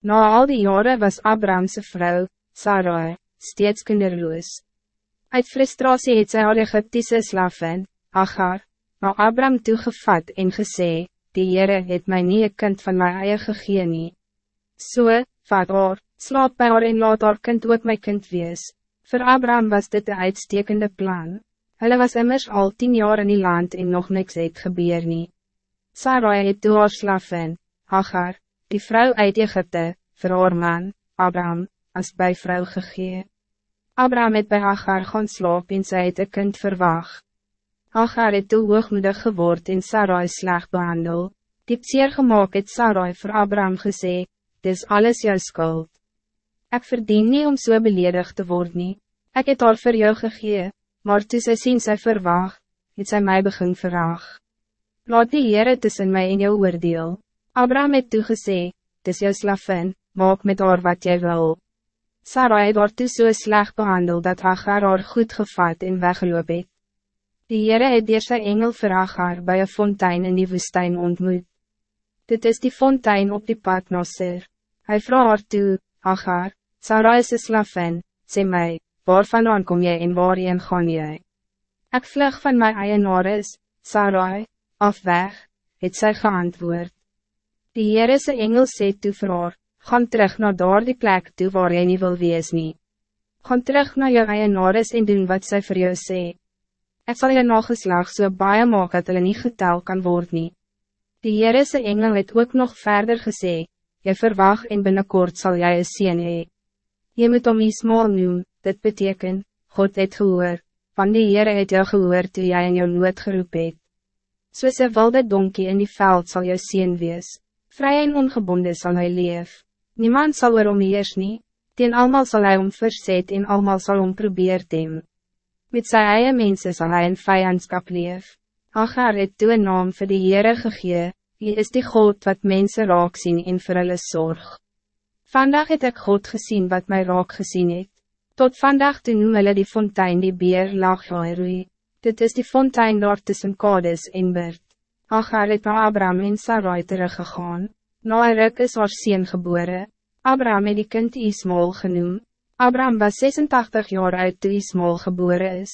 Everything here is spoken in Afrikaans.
Na al die jaren was Abrahamse vrouw, Sarai, steeds kinderloos. Uit frustratie het sy haar Egyptische slaven, Agar, na Abraham toegevat en gesê, die Heere het my nie een kind van my eie gegee nie. So, vat haar, slaap by haar en laat haar kind ook my kind wees. Voor Abraham was dit een uitstekende plan. Hulle was immers al tien jaar in die land en nog niks het gebeur nie. Sarai het toe haar slaven, Hagar, die vrouw uit Egypte, vir haar man, Abraham, als bij vrouw gegee. Abraham het bij Hagar gaan slaap en sy het een kind verwag. Hagar het toe hoogmoedig geword en Sarai sleg behandel. Diep zeer gemaakt het Sarai voor Abraham gesê, dis alles jou skuld. Ik verdien niet om zo so beledig te worden. Ik het al voor jou gegee, maar toe sy sien sy verwaag, het sy my begin verraag. Laat die Heere tussen mij en jou oordeel. Abraham het toegesê, dis jou slavin, maak met haar wat jy wil. Sarah het haar toe so sleg behandeld dat Hagar haar goed gevat en weggeloop het. Die Heere het dier sy engel vir Hagar by een fontein in die woestijn ontmoet. Dit is die fontein op die pad Nasser. Hy vraag haar toe, Hagar, Sarah is een slavin, sê my, waarvan kom jy en waarheen gaan jy? Ik vlug van my eienaris, Sarai, af weg, het sy geantwoord. Die Heerese engel sê toe vir haar, gaan terug naar daar die plek toe waar jy nie wil wees nie. Gaan terug naar jou eienaris en doen wat sy vir jou sê. Ek sal jou nageslag so baie maak dat hulle nie getel kan word nie. Die Heerese engel het ook nog verder gesê, jy verwacht en binnenkort zal jy een sien hee. Jy moet om Ismael noem, dit beteken, God het gehoor, van die Heere het jou gehoor toe jy in jou nood geroep het. Soos een wilde donkie in die veld zal jou zien wees, vrij en ongebonden zal hij leef. Niemand zal er om eers nie, teen almal zal hij om verzet en almal zal om probeer dem. Met sy eie mense sal hy in vijandskap leef. Agar het toe een naam vir die Heere gegee, Hy is die God wat mensen raak sien en vir hulle zorg. Vandaag het ik God gezien wat mij raak gezien het. Tot vandaag toe noem hulle die fontein die beer Lachjairui. Dit is die fontein daar tussen Kades en Bert. Agar het na Abraham en Sarai teruggegaan. Na een ruk is haar sien gebore. Abraham het die kind Ismael genoem. Abraham was 86 jaar oud toe Ismael gebore is.